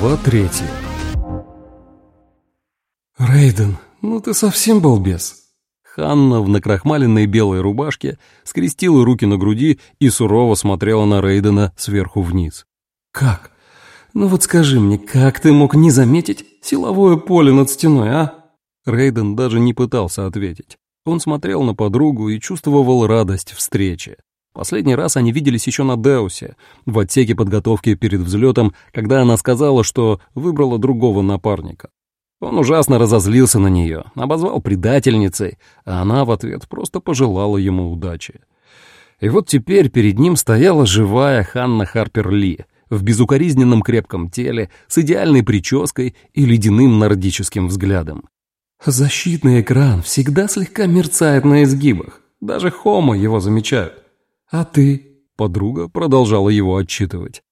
Глава третья «Рейден, ну ты совсем балбес!» Ханна в накрахмаленной белой рубашке скрестила руки на груди и сурово смотрела на Рейдена сверху вниз. «Как? Ну вот скажи мне, как ты мог не заметить силовое поле над стеной, а?» Рейден даже не пытался ответить. Он смотрел на подругу и чувствовал радость встречи. Последний раз они виделись еще на Деусе, в отсеке подготовки перед взлетом, когда она сказала, что выбрала другого напарника. Он ужасно разозлился на нее, обозвал предательницей, а она в ответ просто пожелала ему удачи. И вот теперь перед ним стояла живая Ханна Харпер Ли в безукоризненном крепком теле, с идеальной прической и ледяным нордическим взглядом. Защитный экран всегда слегка мерцает на изгибах, даже хомо его замечают. «А ты?» — подруга продолжала его отчитывать.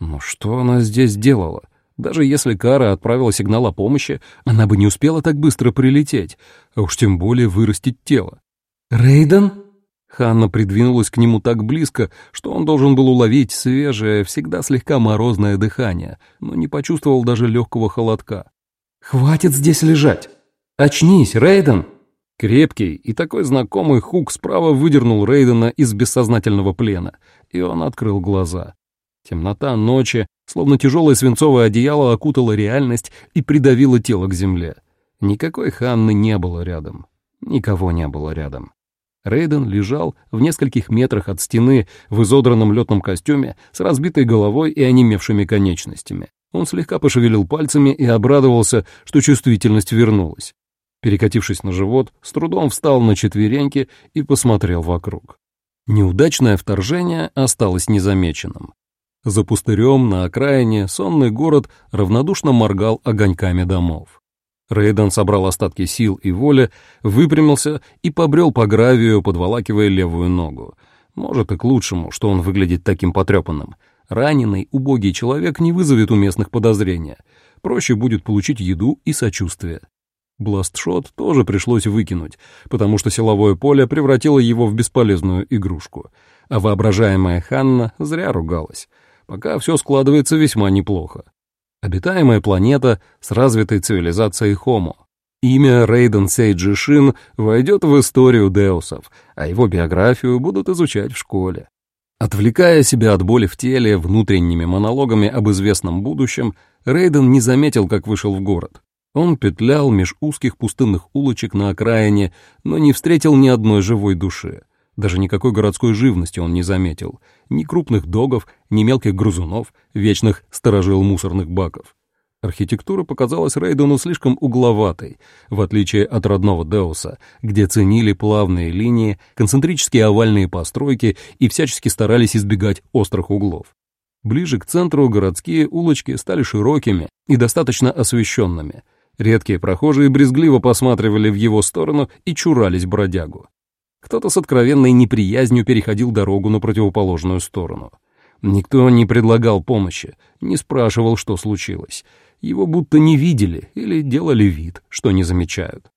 Но что она здесь делала? Даже если Кара отправила сигнал о помощи, она бы не успела так быстро прилететь, а уж тем более вырастить тело. «Рейден?» Ханна придвинулась к нему так близко, что он должен был уловить свежее, всегда слегка морозное дыхание, но не почувствовал даже легкого холодка. «Хватит здесь лежать! Очнись, Рейден!» Крепкий и такой знакомый хук справа выдернул Рейдена из бессознательного плена, и он открыл глаза. Темнота ночи, словно тяжелое свинцовое одеяло, окутала реальность и придавила тело к земле. Никакой Ханны не было рядом. Никого не было рядом. Рейден лежал в нескольких метрах от стены в изодранном летном костюме с разбитой головой и онемевшими конечностями. Он слегка пошевелил пальцами и обрадовался, что чувствительность вернулась. Перекатившись на живот, с трудом встал на четвереньки и посмотрел вокруг. Неудачное вторжение осталось незамеченным. За пустырем на окраине сонный город равнодушно моргал огоньками домов. Рейден собрал остатки сил и воли, выпрямился и побрел по гравию, подволакивая левую ногу. Может и к лучшему, что он выглядит таким потрепанным. Раненый, убогий человек не вызовет у местных подозрения. Проще будет получить еду и сочувствие. Бластшот тоже пришлось выкинуть, потому что силовое поле превратило его в бесполезную игрушку. А воображаемая Ханна зря ругалась. Пока все складывается весьма неплохо. Обитаемая планета с развитой цивилизацией Homo. Имя Рейден Сейджи Шин войдет в историю Деусов, а его биографию будут изучать в школе. Отвлекая себя от боли в теле внутренними монологами об известном будущем, Рейден не заметил, как вышел в город. Он петлял меж узких пустынных улочек на окраине, но не встретил ни одной живой души. Даже никакой городской живности он не заметил. Ни крупных догов, ни мелких грузунов, вечных сторожил мусорных баков. Архитектура показалась Рейдену слишком угловатой, в отличие от родного Деуса, где ценили плавные линии, концентрические овальные постройки и всячески старались избегать острых углов. Ближе к центру городские улочки стали широкими и достаточно освещенными — Редкие прохожие брезгливо посматривали в его сторону и чурались бродягу. Кто-то с откровенной неприязнью переходил дорогу на противоположную сторону. Никто не предлагал помощи, не спрашивал, что случилось. Его будто не видели или делали вид, что не замечают.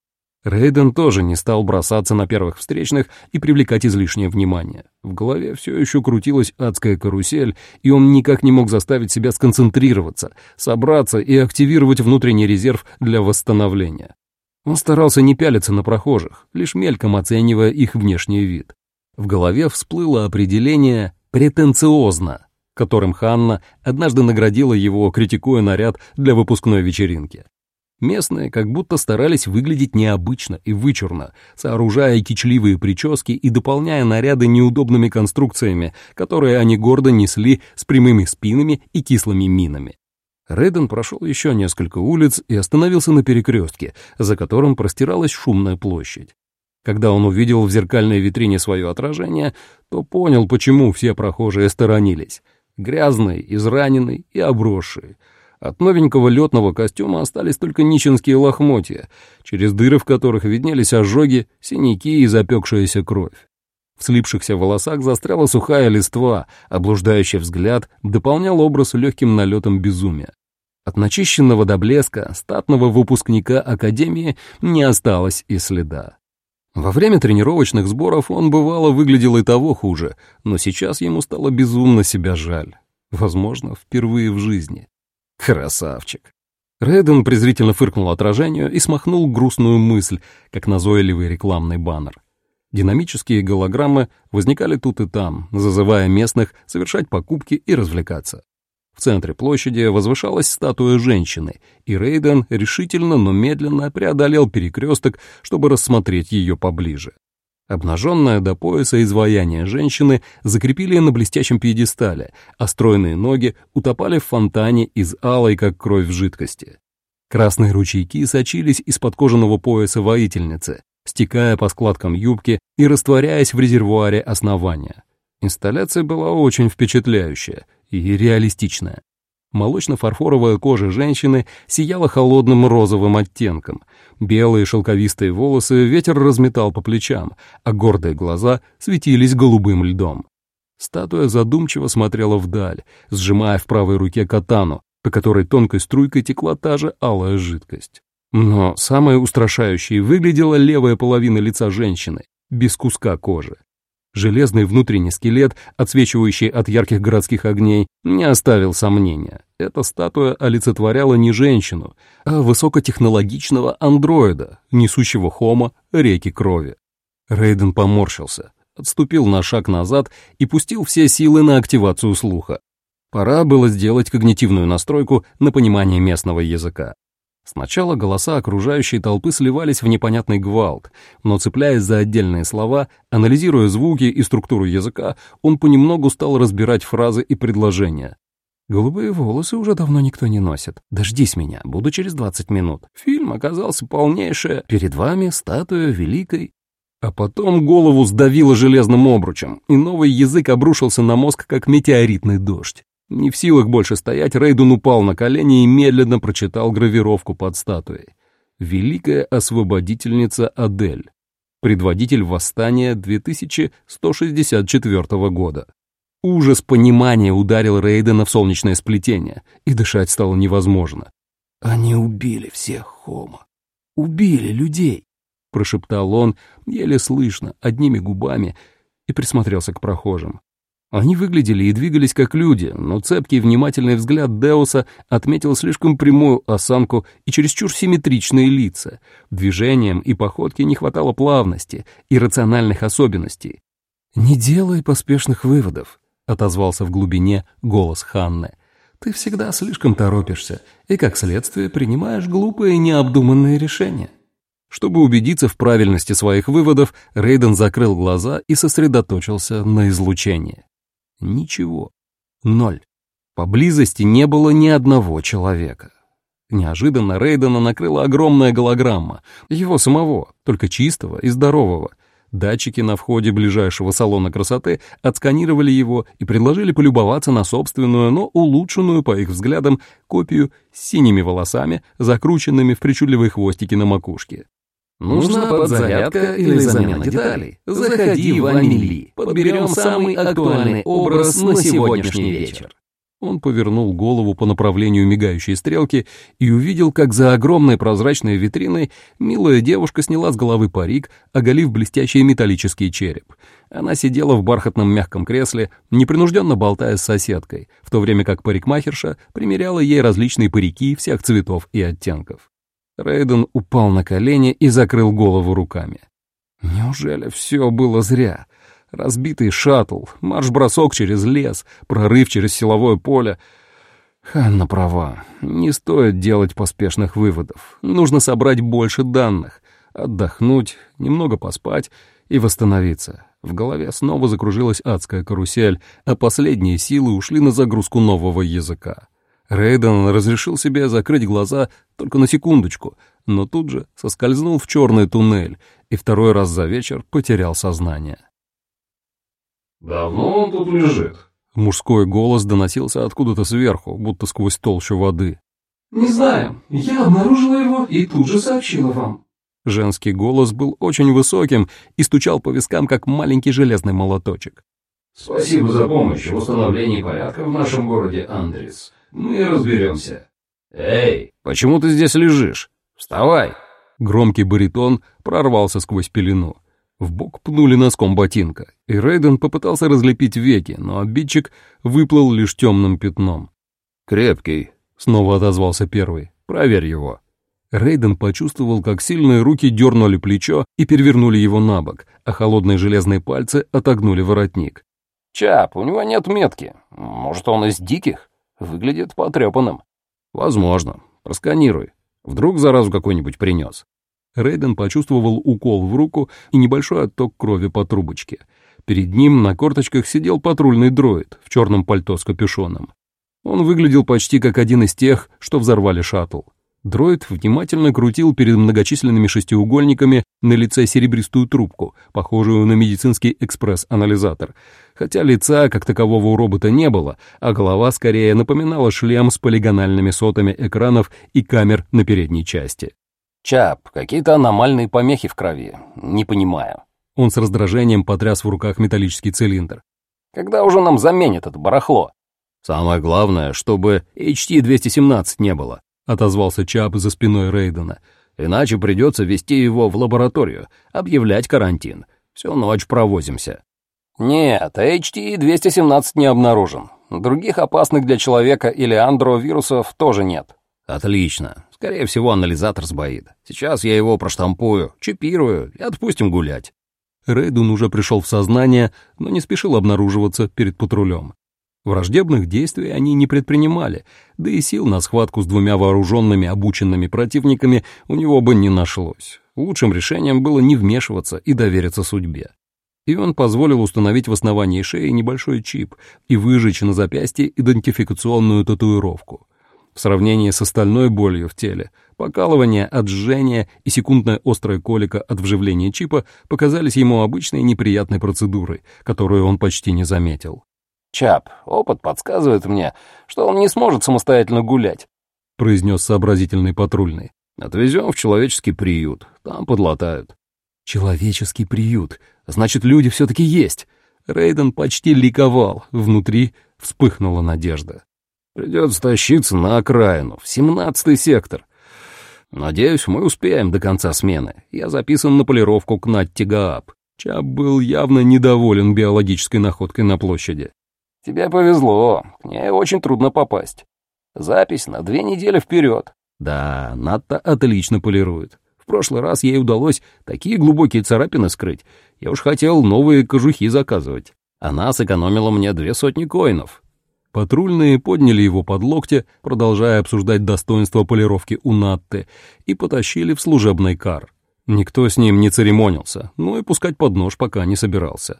Рейден тоже не стал бросаться на первых встречных и привлекать излишнее внимание. В голове все еще крутилась адская карусель, и он никак не мог заставить себя сконцентрироваться, собраться и активировать внутренний резерв для восстановления. Он старался не пялиться на прохожих, лишь мельком оценивая их внешний вид. В голове всплыло определение «претенциозно», которым Ханна однажды наградила его, критикуя наряд для выпускной вечеринки. Местные как будто старались выглядеть необычно и вычурно, сооружая кичливые прически и дополняя наряды неудобными конструкциями, которые они гордо несли с прямыми спинами и кислыми минами. Рэдден прошел еще несколько улиц и остановился на перекрестке, за которым простиралась шумная площадь. Когда он увидел в зеркальной витрине свое отражение, то понял, почему все прохожие сторонились. Грязный, израненный и обросший — от новенького летного костюма остались только нищенские лохмотья, через дыры в которых виднелись ожоги, синяки и запекшаяся кровь. В слипшихся волосах застряла сухая листва, облуждающий взгляд дополнял образ легким налетом безумия. От начищенного до блеска статного выпускника Академии не осталось и следа. Во время тренировочных сборов он бывало выглядел и того хуже, но сейчас ему стало безумно себя жаль. Возможно, впервые в жизни. Красавчик. Рэйден презрительно фыркнул отражению и смахнул грустную мысль, как назойливый рекламный баннер. Динамические голограммы возникали тут и там, зазывая местных совершать покупки и развлекаться. В центре площади возвышалась статуя женщины, и Рейден решительно, но медленно преодолел перекресток, чтобы рассмотреть ее поближе. Обнаженное до пояса изваяние женщины закрепили на блестящем пьедестале, а стройные ноги утопали в фонтане из алой, как кровь в жидкости. Красные ручейки сочились из-под кожаного пояса воительницы, стекая по складкам юбки и растворяясь в резервуаре основания. Инсталляция была очень впечатляющая и реалистичная. Молочно-фарфоровая кожа женщины сияла холодным розовым оттенком. Белые шелковистые волосы ветер разметал по плечам, а гордые глаза светились голубым льдом. Статуя задумчиво смотрела вдаль, сжимая в правой руке катану, по которой тонкой струйкой текла та же алая жидкость. Но самой устрашающей выглядела левая половина лица женщины, без куска кожи. Железный внутренний скелет, отсвечивающий от ярких городских огней, не оставил сомнения. Эта статуя олицетворяла не женщину, а высокотехнологичного андроида, несущего хома реки крови. Рейден поморщился, отступил на шаг назад и пустил все силы на активацию слуха. Пора было сделать когнитивную настройку на понимание местного языка. Сначала голоса окружающей толпы сливались в непонятный гвалт, но цепляясь за отдельные слова, анализируя звуки и структуру языка, он понемногу стал разбирать фразы и предложения. «Голубые волосы уже давно никто не носит. Дождись меня, буду через двадцать минут. Фильм оказался полнейшее. Перед вами статуя великой...» А потом голову сдавило железным обручем, и новый язык обрушился на мозг, как метеоритный дождь. Не в силах больше стоять, Рейдун упал на колени и медленно прочитал гравировку под статуей. «Великая освободительница Адель. Предводитель восстания 2164 года». Ужас понимания ударил Рейдена в солнечное сплетение, и дышать стало невозможно. «Они убили всех Хома. Убили людей!» — прошептал он, еле слышно, одними губами, и присмотрелся к прохожим. Они выглядели и двигались как люди, но цепкий внимательный взгляд Деуса отметил слишком прямую осанку и чересчур симметричные лица. Движением и походке не хватало плавности и рациональных особенностей. «Не делай поспешных выводов», — отозвался в глубине голос Ханны. «Ты всегда слишком торопишься и, как следствие, принимаешь глупые необдуманные решения». Чтобы убедиться в правильности своих выводов, Рейден закрыл глаза и сосредоточился на излучении. Ничего. Ноль. Поблизости не было ни одного человека. Неожиданно Рейдена накрыла огромная голограмма, его самого, только чистого и здорового. Датчики на входе ближайшего салона красоты отсканировали его и предложили полюбоваться на собственную, но улучшенную, по их взглядам, копию с синими волосами, закрученными в причудливые хвостики на макушке. Нужна подзарядка или замена деталей? Заходи в Амели. Подберем самый актуальный образ на сегодняшний вечер. Он повернул голову по направлению мигающей стрелки и увидел, как за огромной прозрачной витриной милая девушка сняла с головы парик, оголив блестящий металлический череп. Она сидела в бархатном мягком кресле, непринужденно болтая с соседкой, в то время как парикмахерша примеряла ей различные парики всех цветов и оттенков. Рейден упал на колени и закрыл голову руками. Неужели все было зря? Разбитый шаттл, марш-бросок через лес, прорыв через силовое поле. Ханна права. Не стоит делать поспешных выводов. Нужно собрать больше данных, отдохнуть, немного поспать и восстановиться. В голове снова закружилась адская карусель, а последние силы ушли на загрузку нового языка. Рейден разрешил себе закрыть глаза только на секундочку, но тут же соскользнул в черный туннель и второй раз за вечер потерял сознание. «Давно он тут лежит?» Мужской голос доносился откуда-то сверху, будто сквозь толщу воды. «Не знаю. Я обнаружила его и тут же сообщила вам». Женский голос был очень высоким и стучал по вискам, как маленький железный молоточек. «Спасибо за помощь в установлении порядка в нашем городе Андрес. Мы разберемся. Эй, почему ты здесь лежишь? Вставай!» Громкий баритон прорвался сквозь пелену. В бок пнули носком ботинка, и Рейден попытался разлепить веки, но обидчик выплыл лишь темным пятном. «Крепкий. снова отозвался первый. «Проверь его». Рейден почувствовал, как сильные руки дернули плечо и перевернули его на бок, а холодные железные пальцы отогнули воротник. «Чап, у него нет метки. Может, он из диких? Выглядит потрепанным». «Возможно. Просканируй. Вдруг заразу какой-нибудь принес». Рейден почувствовал укол в руку и небольшой отток крови по трубочке. Перед ним на корточках сидел патрульный дроид в черном пальто с капюшоном. Он выглядел почти как один из тех, что взорвали шаттл. Дроид внимательно крутил перед многочисленными шестиугольниками на лице серебристую трубку, похожую на медицинский экспресс-анализатор, хотя лица как такового у робота не было, а голова скорее напоминала шлем с полигональными сотами экранов и камер на передней части. «Чап, какие-то аномальные помехи в крови. Не понимаю». Он с раздражением потряс в руках металлический цилиндр. «Когда уже нам заменят это барахло?» «Самое главное, чтобы HT-217 не было», — отозвался Чап за спиной Рейдена. «Иначе придется вести его в лабораторию, объявлять карантин. Всю ночь провозимся». «Нет, HT-217 не обнаружен. Других опасных для человека или андровирусов тоже нет». «Отлично. Скорее всего, анализатор сбоит. Сейчас я его проштампую, чипирую и отпустим гулять». Рейдун уже пришел в сознание, но не спешил обнаруживаться перед патрулем. Враждебных действий они не предпринимали, да и сил на схватку с двумя вооруженными обученными противниками у него бы не нашлось. Лучшим решением было не вмешиваться и довериться судьбе. И он позволил установить в основании шеи небольшой чип и выжечь на запястье идентификационную татуировку. В сравнении с остальной болью в теле, покалывание от жжения и секундная острая колика от вживления чипа показались ему обычной неприятной процедурой, которую он почти не заметил. «Чап, опыт подсказывает мне, что он не сможет самостоятельно гулять», — произнес сообразительный патрульный. «Отвезем в человеческий приют, там подлатают». «Человеческий приют. Значит, люди все-таки есть». Рейден почти ликовал, внутри вспыхнула надежда. Придется тащиться на окраину, в семнадцатый сектор. Надеюсь, мы успеем до конца смены. Я записан на полировку к Натти Гааб. Чап был явно недоволен биологической находкой на площади. «Тебе повезло, к ней очень трудно попасть. Запись на две недели вперед». «Да, Натта отлично полирует. В прошлый раз ей удалось такие глубокие царапины скрыть. Я уж хотел новые кожухи заказывать. Она сэкономила мне две сотни коинов. Патрульные подняли его под локти, продолжая обсуждать достоинство полировки у Натты, и потащили в служебный кар. Никто с ним не церемонился, но и пускать под нож пока не собирался.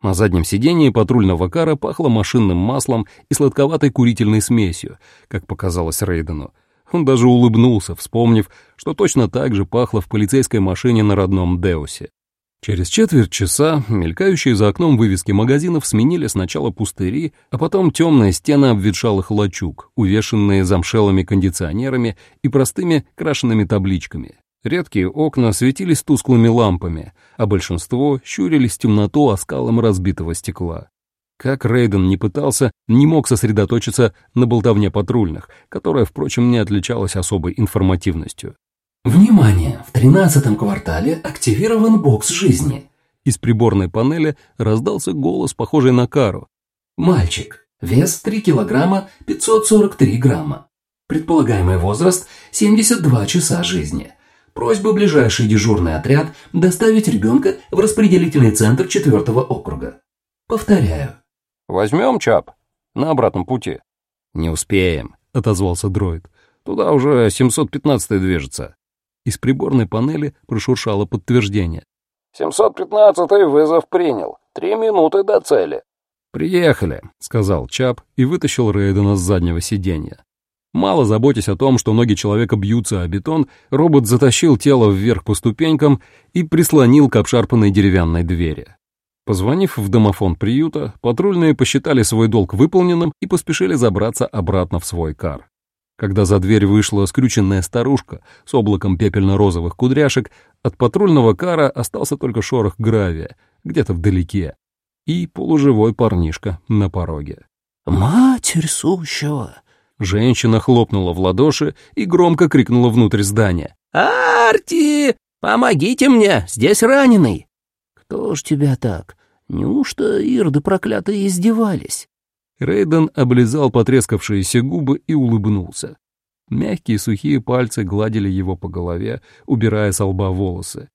На заднем сидении патрульного кара пахло машинным маслом и сладковатой курительной смесью, как показалось Рейдену. Он даже улыбнулся, вспомнив, что точно так же пахло в полицейской машине на родном Деусе. Через четверть часа мелькающие за окном вывески магазинов сменили сначала пустыри, а потом темные стены обветшалых лачуг, увешанные замшелыми кондиционерами и простыми крашенными табличками. Редкие окна светились тусклыми лампами, а большинство щурились в темноту оскалом разбитого стекла. Как Рейден не пытался, не мог сосредоточиться на болтовне патрульных, которая, впрочем, не отличалась особой информативностью. Внимание! В тринадцатом квартале активирован бокс жизни. Из приборной панели раздался голос, похожий на Кару. Мальчик. Вес 3 килограмма 543 грамма. Предполагаемый возраст 72 часа жизни. Просьба ближайший дежурный отряд доставить ребенка в распределительный центр четвертого округа. Повторяю. Возьмем ЧАП на обратном пути. Не успеем, отозвался дроид. Туда уже 715 движется. Из приборной панели прошуршало подтверждение. «715-й вызов принял. Три минуты до цели». «Приехали», — сказал Чап и вытащил Рейдена с заднего сиденья. Мало заботясь о том, что ноги человека бьются о бетон, робот затащил тело вверх по ступенькам и прислонил к обшарпанной деревянной двери. Позвонив в домофон приюта, патрульные посчитали свой долг выполненным и поспешили забраться обратно в свой кар. Когда за дверь вышла скрюченная старушка с облаком пепельно-розовых кудряшек, от патрульного кара остался только шорох гравия, где-то вдалеке, и полуживой парнишка на пороге. «Матерь сущего!» Женщина хлопнула в ладоши и громко крикнула внутрь здания. «Арти! Помогите мне! Здесь раненый!» «Кто ж тебя так? Неужто ирды проклятые издевались?» Рейден облизал потрескавшиеся губы и улыбнулся. Мягкие сухие пальцы гладили его по голове, убирая с лба волосы.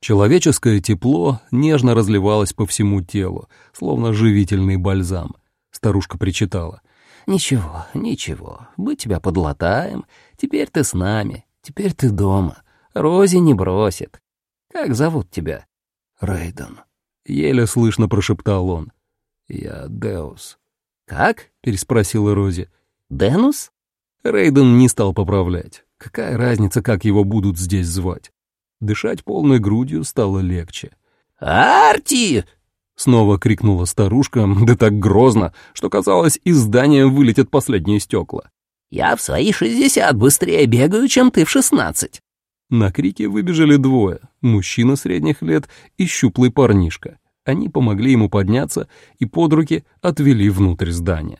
Человеческое тепло нежно разливалось по всему телу, словно живительный бальзам. Старушка причитала. «Ничего, ничего, мы тебя подлатаем. Теперь ты с нами, теперь ты дома. Рози не бросит. Как зовут тебя?» «Рейден», — еле слышно прошептал он. «Я Деус». «Как?» — переспросила Рози. «Денус?» Рейден не стал поправлять. Какая разница, как его будут здесь звать? Дышать полной грудью стало легче. «Арти!» — снова крикнула старушка, да так грозно, что, казалось, из здания вылетят последние стекла. «Я в свои шестьдесят быстрее бегаю, чем ты в шестнадцать!» На крики выбежали двое — мужчина средних лет и щуплый парнишка. Они помогли ему подняться и под руки отвели внутрь здания.